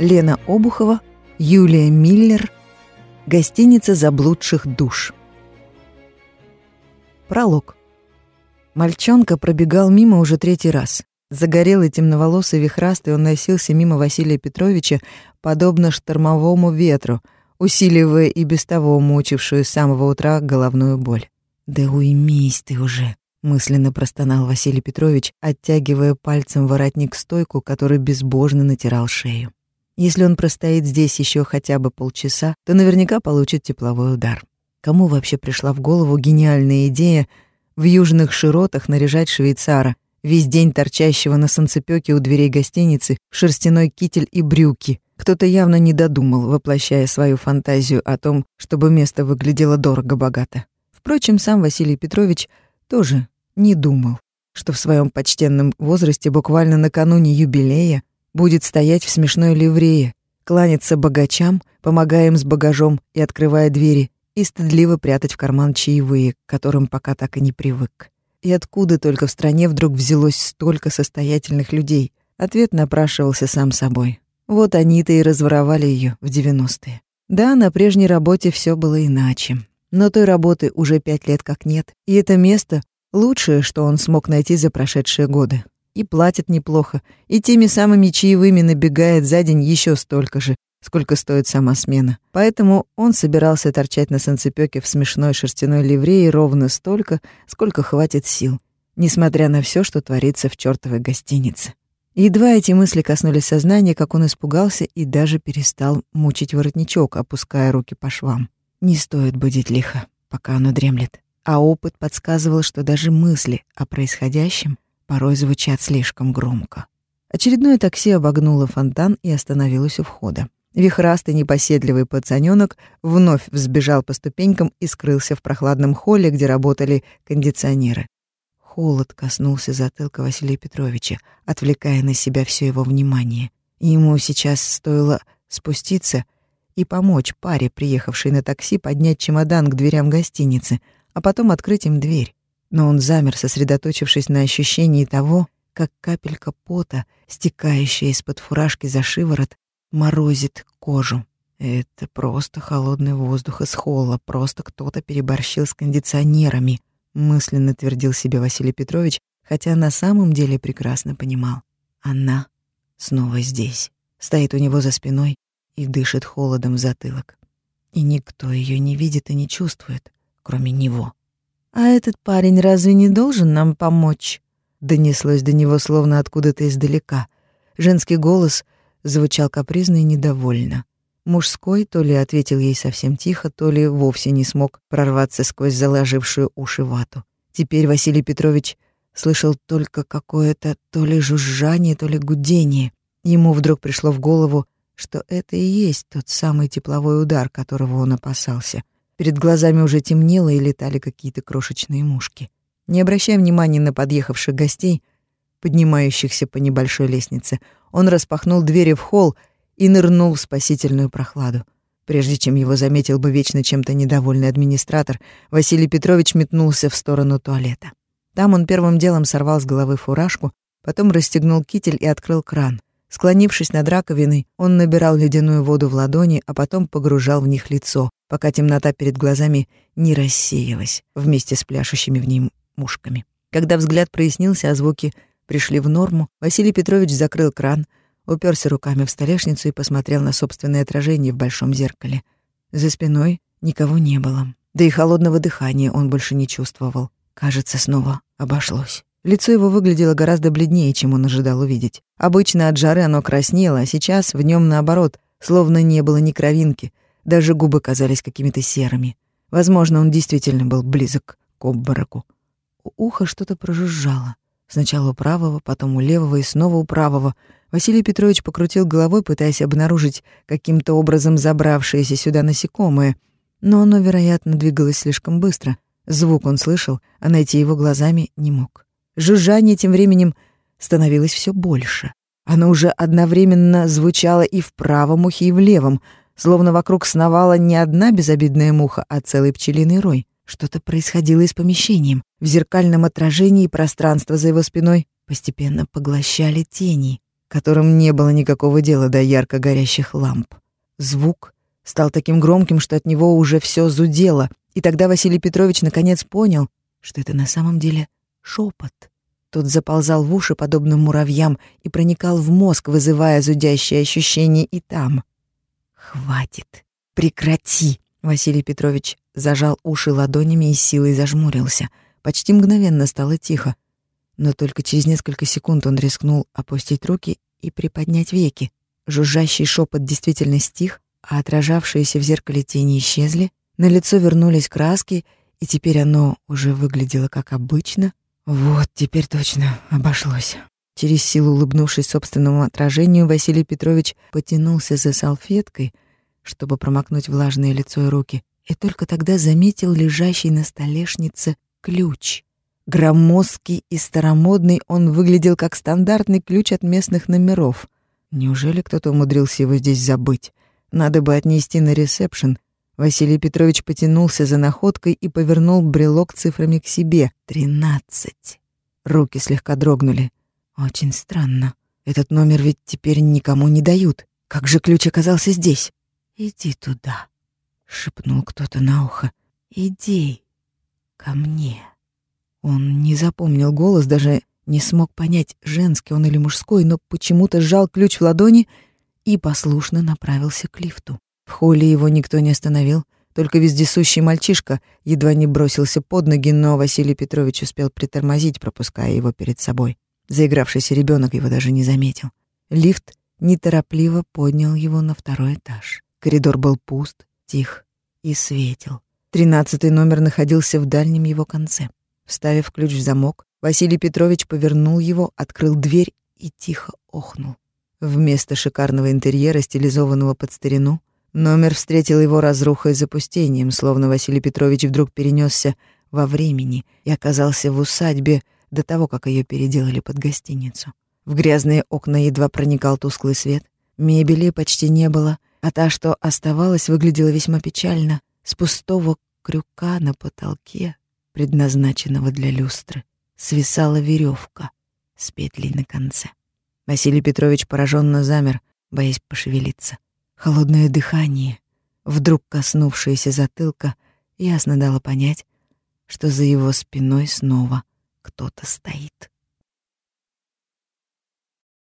Лена Обухова, Юлия Миллер, гостиница заблудших душ. Пролог. Мальчонка пробегал мимо уже третий раз. Загорелый, темноволосый, вихрастый, он носился мимо Василия Петровича, подобно штормовому ветру, усиливая и без того мучившую с самого утра головную боль. «Да уймись ты уже!» — мысленно простонал Василий Петрович, оттягивая пальцем воротник стойку, который безбожно натирал шею. Если он простоит здесь еще хотя бы полчаса, то наверняка получит тепловой удар. Кому вообще пришла в голову гениальная идея в южных широтах наряжать швейцара, весь день торчащего на санцепёке у дверей гостиницы в шерстяной китель и брюки? Кто-то явно не додумал, воплощая свою фантазию о том, чтобы место выглядело дорого-богато. Впрочем, сам Василий Петрович тоже не думал, что в своем почтенном возрасте буквально накануне юбилея будет стоять в смешной ливрее, кланяться богачам, помогая им с багажом и открывая двери, и стыдливо прятать в карман чаевые, к которым пока так и не привык. И откуда только в стране вдруг взялось столько состоятельных людей? Ответ напрашивался сам собой. Вот они-то и разворовали ее в 90-е. Да, на прежней работе все было иначе. Но той работы уже пять лет как нет, и это место — лучшее, что он смог найти за прошедшие годы и платит неплохо, и теми самыми чаевыми набегает за день еще столько же, сколько стоит сама смена. Поэтому он собирался торчать на санцепёке в смешной шерстяной ливрее ровно столько, сколько хватит сил, несмотря на все, что творится в чёртовой гостинице. Едва эти мысли коснулись сознания, как он испугался и даже перестал мучить воротничок, опуская руки по швам. Не стоит будить лихо, пока оно дремлет. А опыт подсказывал, что даже мысли о происходящем — порой звучат слишком громко. Очередное такси обогнуло фонтан и остановилось у входа. Вихрастый непоседливый пацанёнок вновь взбежал по ступенькам и скрылся в прохладном холле, где работали кондиционеры. Холод коснулся затылка Василия Петровича, отвлекая на себя все его внимание. Ему сейчас стоило спуститься и помочь паре, приехавшей на такси, поднять чемодан к дверям гостиницы, а потом открыть им дверь но он замер, сосредоточившись на ощущении того, как капелька пота, стекающая из-под фуражки за шиворот, морозит кожу. Это просто холодный воздух из холла, просто кто-то переборщил с кондиционерами, мысленно твердил себе Василий Петрович, хотя на самом деле прекрасно понимал. Она снова здесь, стоит у него за спиной и дышит холодом в затылок. И никто ее не видит и не чувствует, кроме него. «А этот парень разве не должен нам помочь?» Донеслось до него словно откуда-то издалека. Женский голос звучал капризно и недовольно. Мужской то ли ответил ей совсем тихо, то ли вовсе не смог прорваться сквозь заложившую уши вату. Теперь Василий Петрович слышал только какое-то то ли жужжание, то ли гудение. Ему вдруг пришло в голову, что это и есть тот самый тепловой удар, которого он опасался. Перед глазами уже темнело и летали какие-то крошечные мушки. Не обращая внимания на подъехавших гостей, поднимающихся по небольшой лестнице, он распахнул двери в холл и нырнул в спасительную прохладу. Прежде чем его заметил бы вечно чем-то недовольный администратор, Василий Петрович метнулся в сторону туалета. Там он первым делом сорвал с головы фуражку, потом расстегнул китель и открыл кран. Склонившись над раковиной, он набирал ледяную воду в ладони, а потом погружал в них лицо, пока темнота перед глазами не рассеялась вместе с пляшущими в ней мушками. Когда взгляд прояснился, а звуки пришли в норму, Василий Петрович закрыл кран, уперся руками в столешницу и посмотрел на собственное отражение в большом зеркале. За спиной никого не было. Да и холодного дыхания он больше не чувствовал. Кажется, снова обошлось. Лицо его выглядело гораздо бледнее, чем он ожидал увидеть. Обычно от жары оно краснело, а сейчас в нем наоборот, словно не было ни кровинки, даже губы казались какими-то серыми. Возможно, он действительно был близок к обмороку. У уха что-то прожужжало. Сначала у правого, потом у левого и снова у правого. Василий Петрович покрутил головой, пытаясь обнаружить каким-то образом забравшееся сюда насекомое, но оно, вероятно, двигалось слишком быстро. Звук он слышал, а найти его глазами не мог. Жужжание тем временем становилось все больше. Оно уже одновременно звучало и в правом ухе, и в левом, словно вокруг сновала не одна безобидная муха, а целый пчелиный рой. Что-то происходило и с помещением. В зеркальном отражении пространство за его спиной постепенно поглощали тени. которым не было никакого дела до ярко горящих ламп. Звук стал таким громким, что от него уже все зудело, и тогда Василий Петрович наконец понял, что это на самом деле шепот. Тот заползал в уши, подобно муравьям, и проникал в мозг, вызывая зудящие ощущения и там. «Хватит! Прекрати!» Василий Петрович зажал уши ладонями и силой зажмурился. Почти мгновенно стало тихо. Но только через несколько секунд он рискнул опустить руки и приподнять веки. Жужжащий шепот действительно стих, а отражавшиеся в зеркале тени исчезли. На лицо вернулись краски, и теперь оно уже выглядело как обычно. Вот, теперь точно обошлось. Через силу улыбнувшись собственному отражению, Василий Петрович потянулся за салфеткой, чтобы промокнуть влажное лицо и руки, и только тогда заметил лежащий на столешнице ключ. Громоздкий и старомодный он выглядел как стандартный ключ от местных номеров. Неужели кто-то умудрился его здесь забыть? Надо бы отнести на ресепшн. Василий Петрович потянулся за находкой и повернул брелок цифрами к себе. Тринадцать. Руки слегка дрогнули. Очень странно. Этот номер ведь теперь никому не дают. Как же ключ оказался здесь? Иди туда, шепнул кто-то на ухо. Иди ко мне. Он не запомнил голос, даже не смог понять, женский он или мужской, но почему-то сжал ключ в ладони и послушно направился к лифту. В холле его никто не остановил, только вездесущий мальчишка едва не бросился под ноги, но Василий Петрович успел притормозить, пропуская его перед собой. Заигравшийся ребенок его даже не заметил. Лифт неторопливо поднял его на второй этаж. Коридор был пуст, тих и светел. Тринадцатый номер находился в дальнем его конце. Вставив ключ в замок, Василий Петрович повернул его, открыл дверь и тихо охнул. Вместо шикарного интерьера, стилизованного под старину, номер встретил его разрухой и запустением, словно Василий Петрович вдруг перенесся во времени и оказался в усадьбе до того, как ее переделали под гостиницу. В грязные окна едва проникал тусклый свет, мебели почти не было, а та, что оставалась, выглядела весьма печально. С пустого крюка на потолке предназначенного для люстры, свисала веревка с петлей на конце. Василий Петрович пораженно замер, боясь пошевелиться. Холодное дыхание, вдруг коснувшееся затылка, ясно дало понять, что за его спиной снова кто-то стоит.